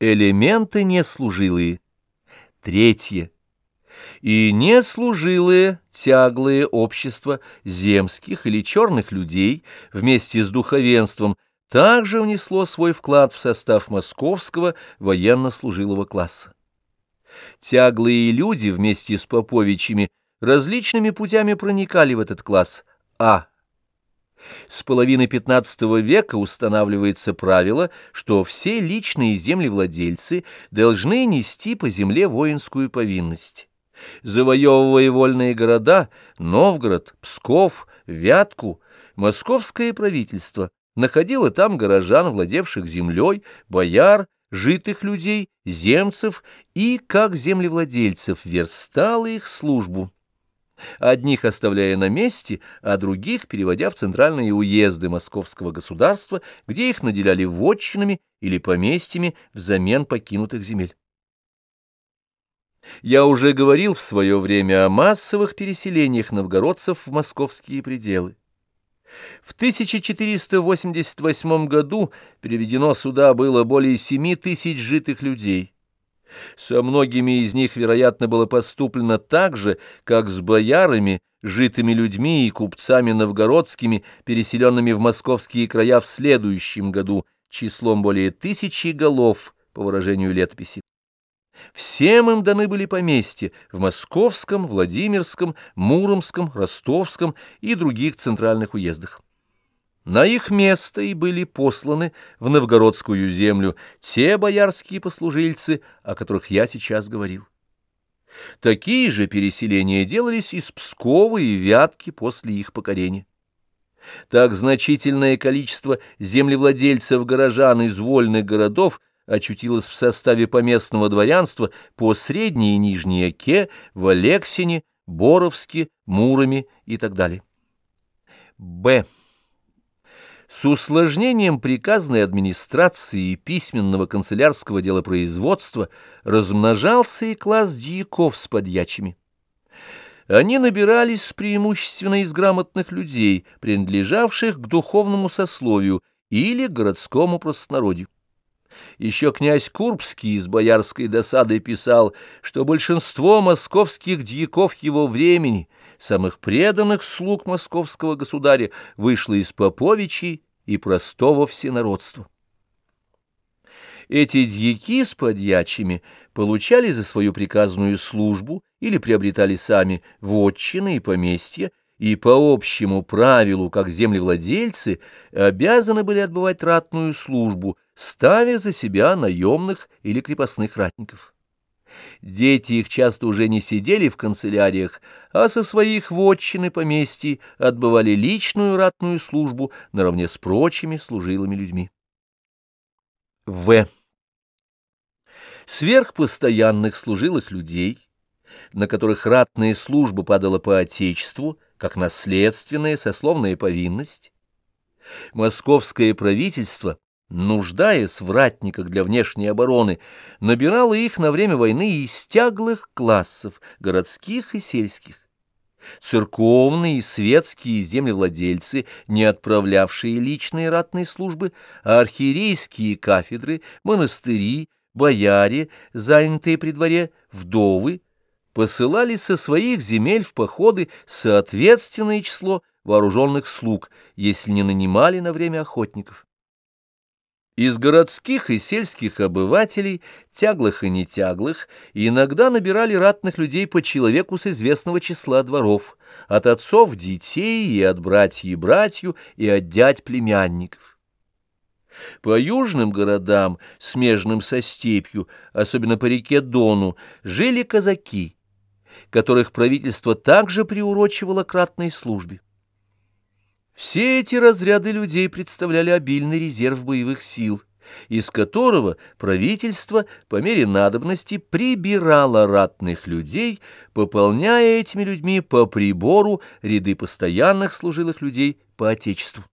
Элементы неслужилые. Третье. И неслужилые тяглые общества земских или черных людей вместе с духовенством также внесло свой вклад в состав московского военно-служилого класса. Тяглые люди вместе с поповичами различными путями проникали в этот класс. А. С половины XV века устанавливается правило, что все личные землевладельцы должны нести по земле воинскую повинность. Завоевывая вольные города, Новгород, Псков, Вятку, московское правительство находило там горожан, владевших землей, бояр, житых людей, земцев и, как землевладельцев, верстало их службу одних оставляя на месте, а других переводя в центральные уезды московского государства, где их наделяли вотчинами или поместьями взамен покинутых земель. Я уже говорил в свое время о массовых переселениях новгородцев в московские пределы. В 1488 году переведено сюда было более 7 тысяч житых людей – со многими из них, вероятно, было поступлено так же, как с боярами, житыми людьми и купцами новгородскими, переселенными в московские края в следующем году, числом более тысячи голов, по выражению летописи. Всем им даны были поместья в Московском, Владимирском, Муромском, Ростовском и других центральных уездах. На их место и были посланы в новгородскую землю те боярские послужильцы, о которых я сейчас говорил. Такие же переселения делались из Пскова и Вятки после их покорения. Так значительное количество землевладельцев-горожан из вольных городов очутилось в составе поместного дворянства по Средней и Нижней Оке, в Алексине, Боровске, Муроме и так далее. Б. С усложнением приказной администрации и письменного канцелярского делопроизводства размножался и класс дьяков с подьячими. Они набирались преимущественно из грамотных людей, принадлежавших к духовному сословию или городскому простонародью. Еще князь Курбский из боярской досады писал, что большинство московских дьяков его времени, самых преданных слуг московского государя, вышло из поповичей и простого всенародства. Эти дьяки с подьячими получали за свою приказную службу или приобретали сами вотчины и поместья, и по общему правилу, как землевладельцы, обязаны были отбывать ратную службу, ставя за себя наемных или крепостных ратников. Дети их часто уже не сидели в канцеляриях, а со своих вотчин и поместий отбывали личную ратную службу наравне с прочими служилыми людьми. В. Сверхпостоянных служилых людей, на которых ратная служба падала по Отечеству, как наследственная сословная повинность, московское правительство нуждаясь в ратниках для внешней обороны, набирала их на время войны из тяглых классов, городских и сельских. Церковные и светские землевладельцы, не отправлявшие личные ратные службы, а архиерейские кафедры, монастыри, бояре, занятые при дворе, вдовы, посылали со своих земель в походы соответственное число вооруженных слуг, если не нанимали на время охотников. Из городских и сельских обывателей, тяглых и нетяглых, иногда набирали ратных людей по человеку с известного числа дворов, от отцов детей и от братьев братью и от дядь племянников. По южным городам, смежным со степью, особенно по реке Дону, жили казаки, которых правительство также приурочивало к ратной службе. Все эти разряды людей представляли обильный резерв боевых сил, из которого правительство по мере надобности прибирало ратных людей, пополняя этими людьми по прибору ряды постоянных служилых людей по Отечеству.